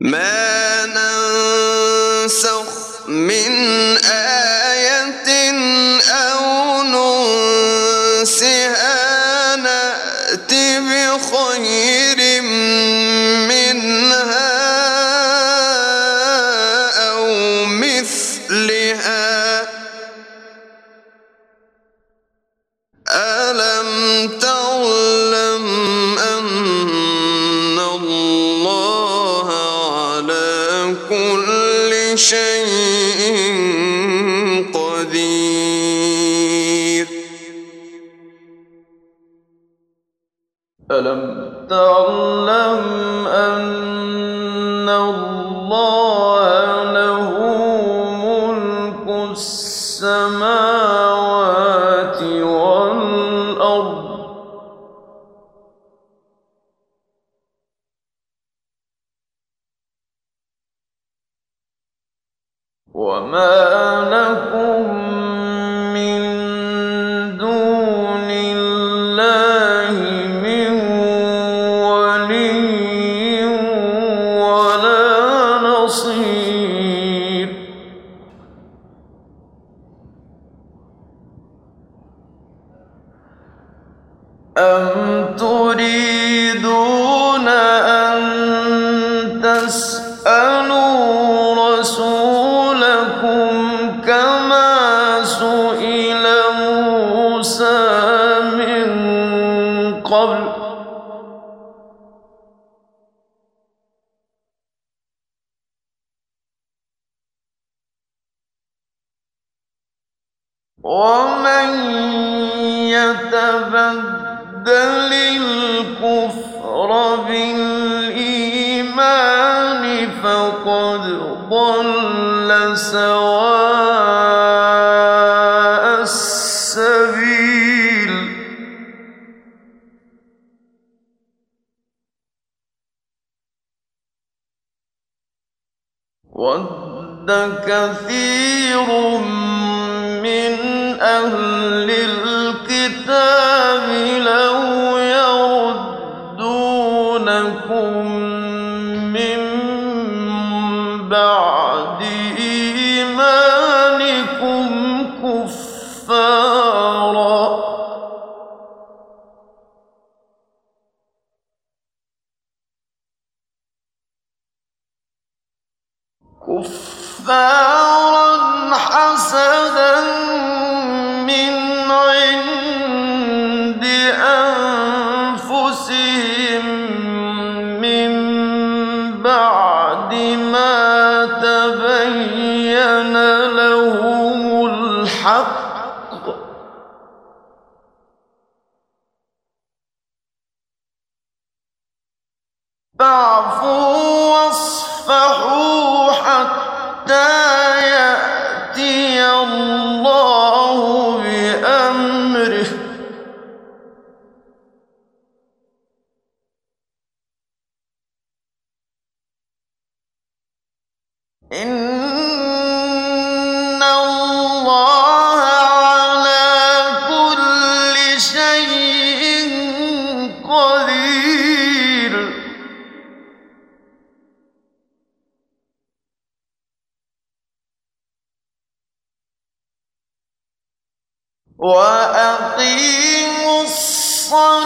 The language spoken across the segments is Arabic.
ما ننسخ من آية شيء قدير. ألم تعلم أن الله وما لكم بالإيمان فقد ضل سواء السبيل. ود كثير من أهل الكتاب كفارا حسدا من عند أنفسهم من بعد ما تبين لهم الحق. فاعفوا إن وأقيموا الصلاة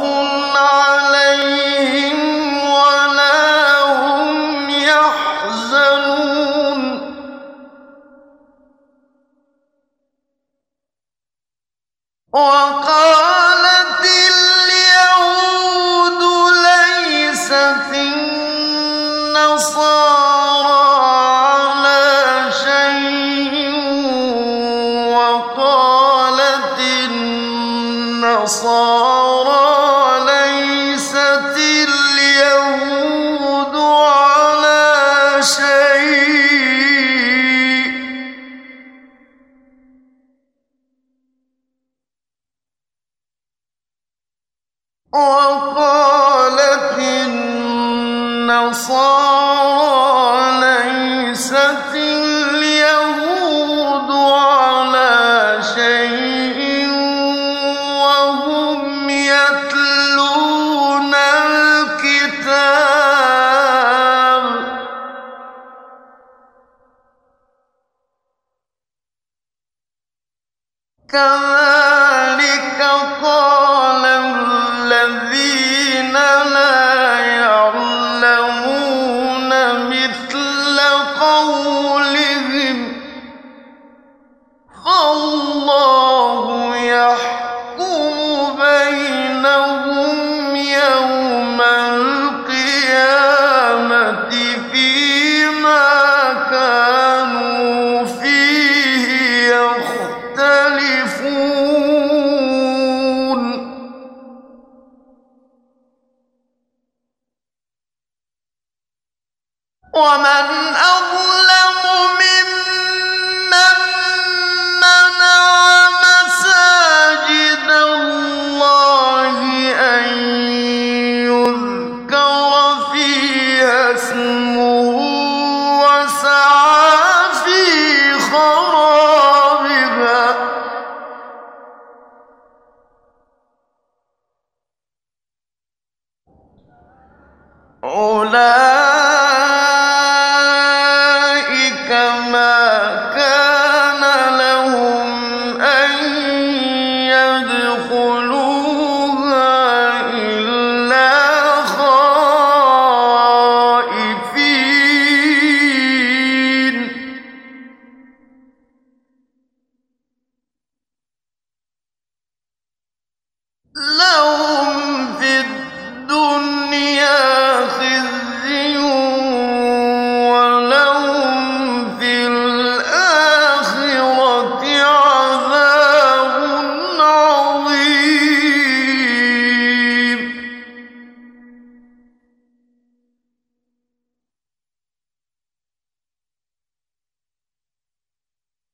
النصارى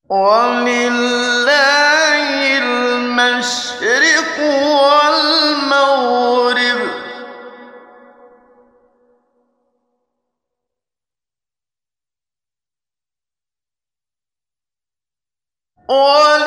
ولله المشرق والمغرب ولله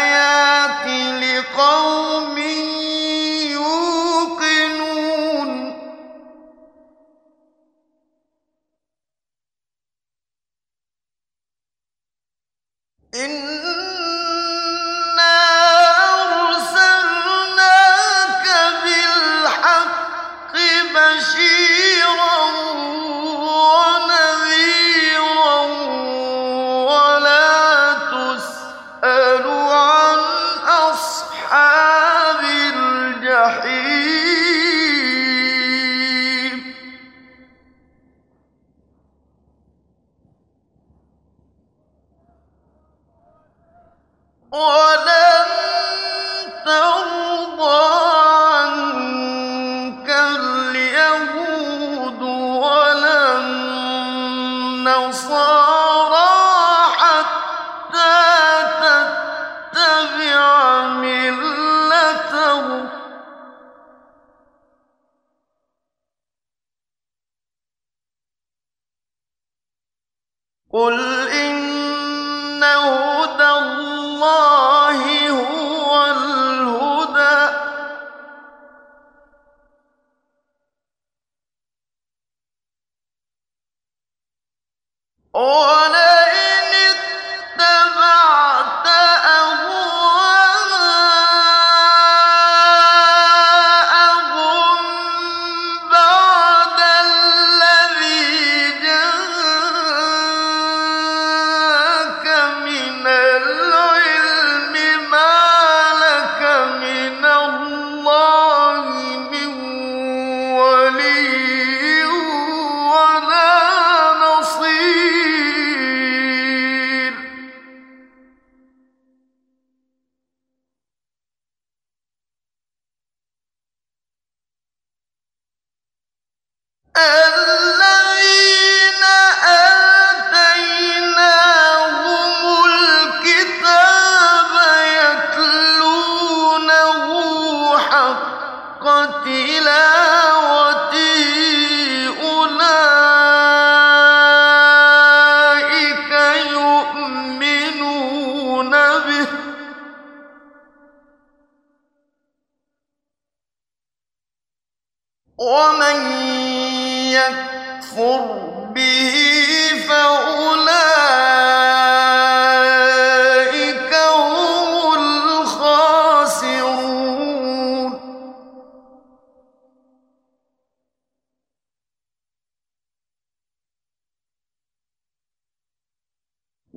إن ولن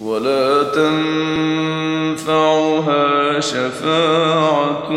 ولا تنفعها شفاعة